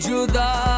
जुदा